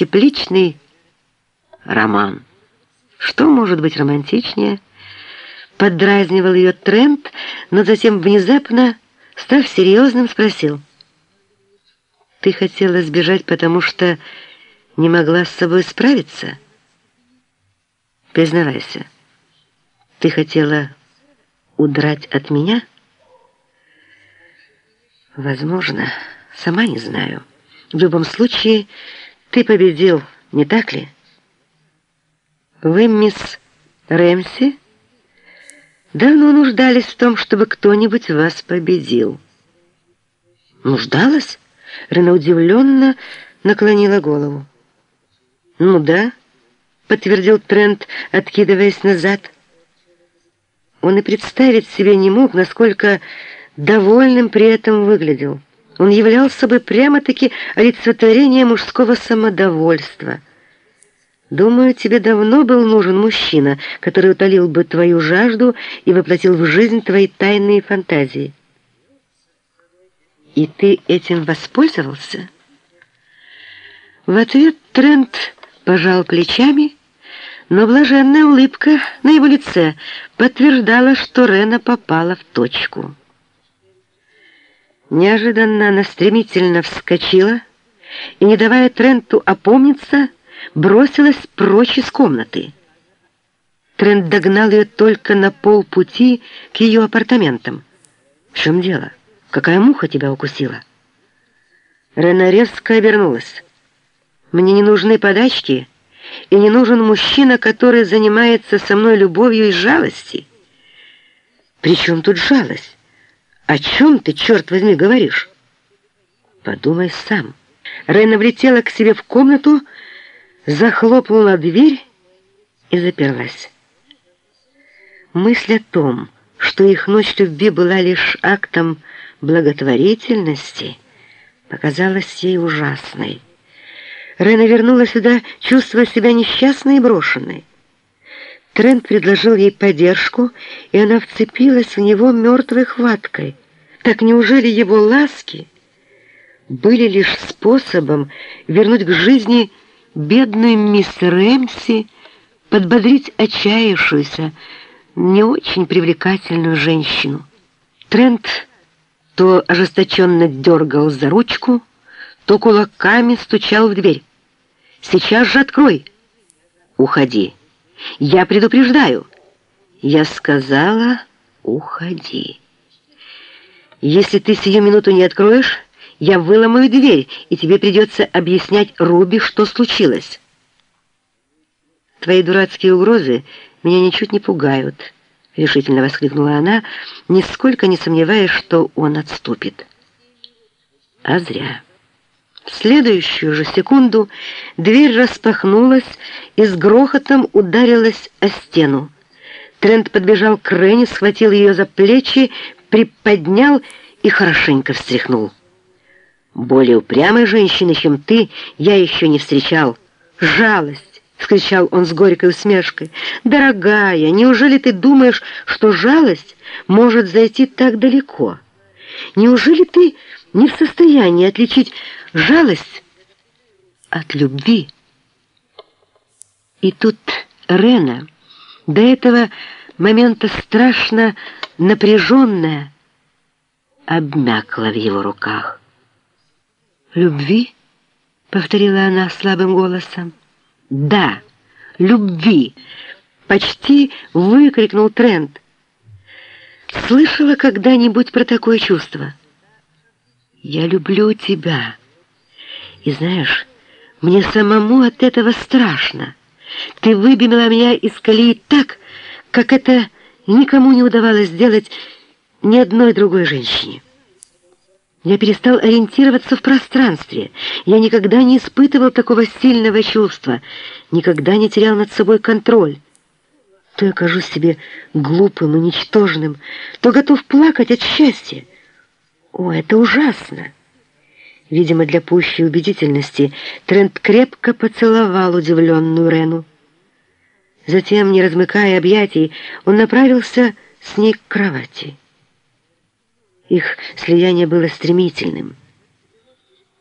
тепличный роман. Что может быть романтичнее? Поддразнивал ее Трент, но затем внезапно, став серьезным, спросил. «Ты хотела сбежать, потому что не могла с собой справиться?» «Признавайся, ты хотела удрать от меня?» «Возможно, сама не знаю. В любом случае, ты победил, не так ли?» Вы, мисс Рэмси, давно нуждались в том, чтобы кто-нибудь вас победил. Нуждалась? Рена удивленно наклонила голову. Ну да, подтвердил Трент, откидываясь назад. Он и представить себе не мог, насколько довольным при этом выглядел. Он являл собой прямо-таки олицетворение мужского самодовольства — Думаю, тебе давно был нужен мужчина, который утолил бы твою жажду и воплотил в жизнь твои тайные фантазии. И ты этим воспользовался? В ответ Трент пожал плечами, но блаженная улыбка на его лице подтверждала, что Рена попала в точку. Неожиданно она стремительно вскочила и, не давая Тренту опомниться, бросилась прочь из комнаты. Трент догнал ее только на полпути к ее апартаментам. «В чем дело? Какая муха тебя укусила?» Рена резко обернулась. «Мне не нужны подачки, и не нужен мужчина, который занимается со мной любовью из жалости». «При чем тут жалость? О чем ты, черт возьми, говоришь?» «Подумай сам». Рена влетела к себе в комнату, захлопнула дверь и заперлась. Мысль о том, что их ночь любви была лишь актом благотворительности, показалась ей ужасной. Рена вернулась сюда, чувствуя себя несчастной и брошенной. Трент предложил ей поддержку, и она вцепилась в него мертвой хваткой. Так неужели его ласки были лишь способом вернуть к жизни бедную мисс Рэмси подбодрить отчаявшуюся, не очень привлекательную женщину. Трент то ожесточенно дергал за ручку, то кулаками стучал в дверь. «Сейчас же открой!» «Уходи! Я предупреждаю!» Я сказала «Уходи!» «Если ты сию минуту не откроешь...» Я выломаю дверь, и тебе придется объяснять Руби, что случилось. Твои дурацкие угрозы меня ничуть не пугают, решительно воскликнула она, нисколько не сомневаясь, что он отступит. А зря. В следующую же секунду дверь распахнулась и с грохотом ударилась о стену. Трент подбежал к Рене, схватил ее за плечи, приподнял и хорошенько встряхнул. Более упрямой женщины, чем ты, я еще не встречал. Жалость! — вскричал он с горькой усмешкой. «Дорогая, неужели ты думаешь, что жалость может зайти так далеко? Неужели ты не в состоянии отличить жалость от любви?» И тут Рена, до этого момента страшно напряженная, обмякла в его руках. «Любви?» — повторила она слабым голосом. «Да, любви!» — почти выкрикнул Трент. «Слышала когда-нибудь про такое чувство?» «Я люблю тебя. И знаешь, мне самому от этого страшно. Ты выбила меня из колеи так, как это никому не удавалось сделать ни одной другой женщине». Я перестал ориентироваться в пространстве. Я никогда не испытывал такого сильного чувства, никогда не терял над собой контроль. То я кажусь себе глупым и ничтожным, то готов плакать от счастья. О, это ужасно! Видимо, для пущей убедительности Трент крепко поцеловал удивленную Рену. Затем, не размыкая объятий, он направился с ней к кровати. Их слияние было стремительным.